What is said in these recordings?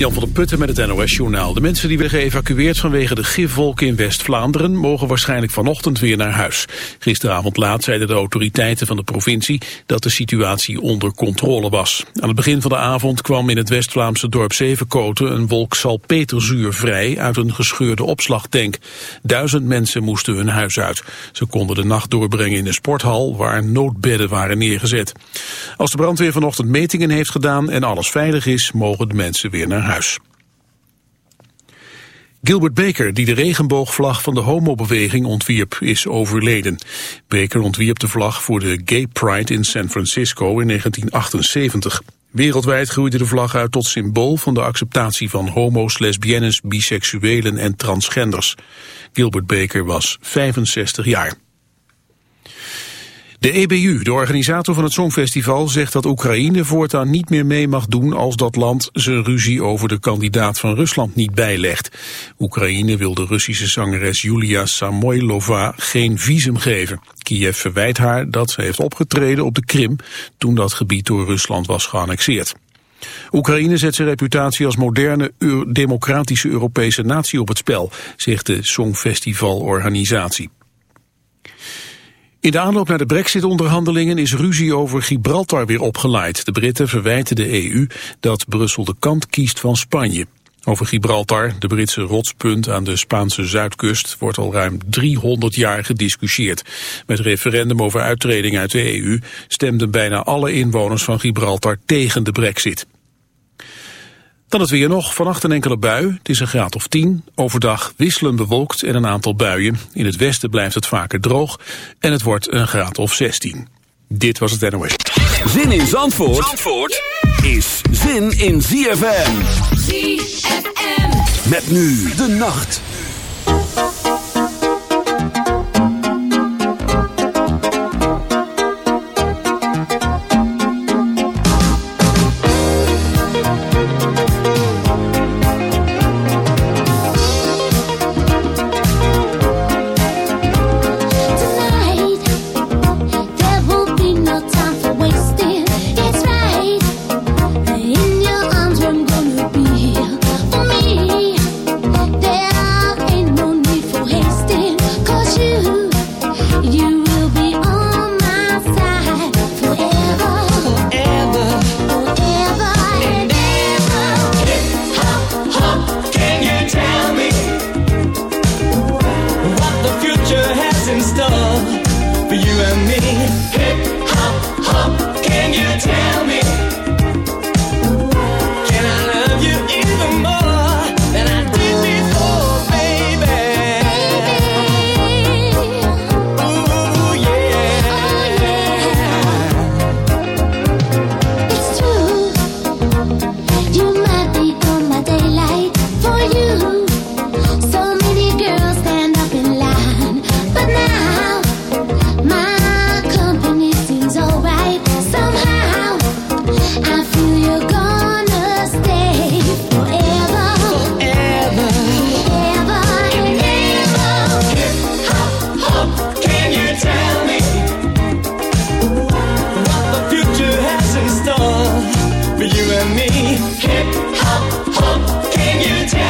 Jan van der Putten met het NOS-journaal. De mensen die werden geëvacueerd vanwege de gifwolk in West-Vlaanderen... mogen waarschijnlijk vanochtend weer naar huis. Gisteravond laat zeiden de autoriteiten van de provincie... dat de situatie onder controle was. Aan het begin van de avond kwam in het West-Vlaamse dorp Zevenkoten... een wolk salpeterzuur vrij uit een gescheurde opslagtank. Duizend mensen moesten hun huis uit. Ze konden de nacht doorbrengen in een sporthal... waar noodbedden waren neergezet. Als de brandweer vanochtend metingen heeft gedaan en alles veilig is... mogen de mensen weer naar huis. Gilbert Baker, die de regenboogvlag van de homobeweging ontwierp, is overleden. Baker ontwierp de vlag voor de Gay Pride in San Francisco in 1978. Wereldwijd groeide de vlag uit tot symbool van de acceptatie van homo's, lesbiennes, biseksuelen en transgenders. Gilbert Baker was 65 jaar. De EBU, de organisator van het Songfestival, zegt dat Oekraïne voortaan niet meer mee mag doen als dat land zijn ruzie over de kandidaat van Rusland niet bijlegt. Oekraïne wil de Russische zangeres Julia Samoylova geen visum geven. Kiev verwijt haar dat ze heeft opgetreden op de Krim toen dat gebied door Rusland was geannexeerd. Oekraïne zet zijn reputatie als moderne democratische Europese natie op het spel, zegt de Songfestivalorganisatie. In de aanloop naar de brexit-onderhandelingen is ruzie over Gibraltar weer opgeleid. De Britten verwijten de EU dat Brussel de kant kiest van Spanje. Over Gibraltar, de Britse rotspunt aan de Spaanse zuidkust, wordt al ruim 300 jaar gediscussieerd. Met referendum over uittreding uit de EU stemden bijna alle inwoners van Gibraltar tegen de brexit. Dan het weer nog, vannacht een enkele bui. Het is een graad of 10. Overdag wisselen bewolkt en een aantal buien. In het westen blijft het vaker droog. En het wordt een graad of 16. Dit was het NOS. Zin in Zandvoort, Zandvoort is zin in ZFM. ZFM. Met nu de nacht. me. Hip hop, hop, can you tell?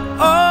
Oh.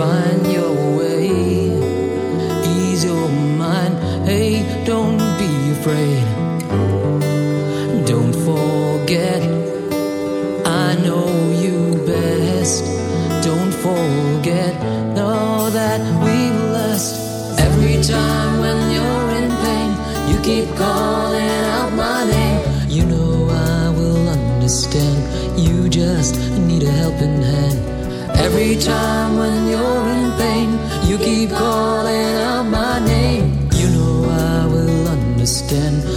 find your way. Ease your mind, hey, don't be afraid. Don't forget, I know you best. Don't forget, know that we blessed. Every time when you're in pain, you keep calling out my name. You know I will understand. You just need a helping hand. Every time then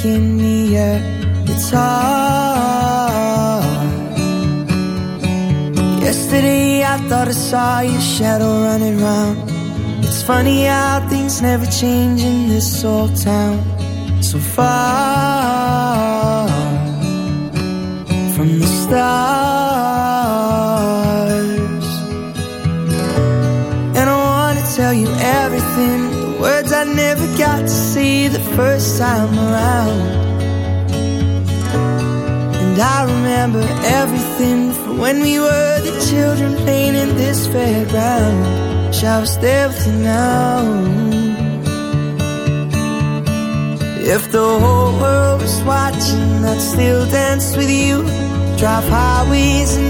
stuck in I with you now. If the whole world was watching, I'd still dance with you. Drive highways and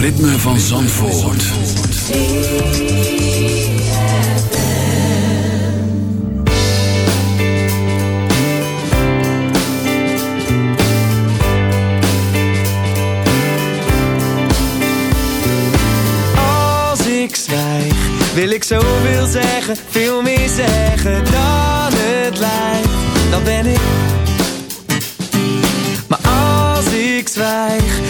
Ritme van Zandvoort. Als ik zwijg, wil ik zoveel zeggen, veel meer zeggen dan het lijkt. Dan ben ik. Maar als ik zwijg,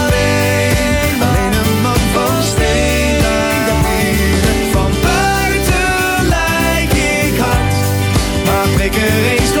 ik er eens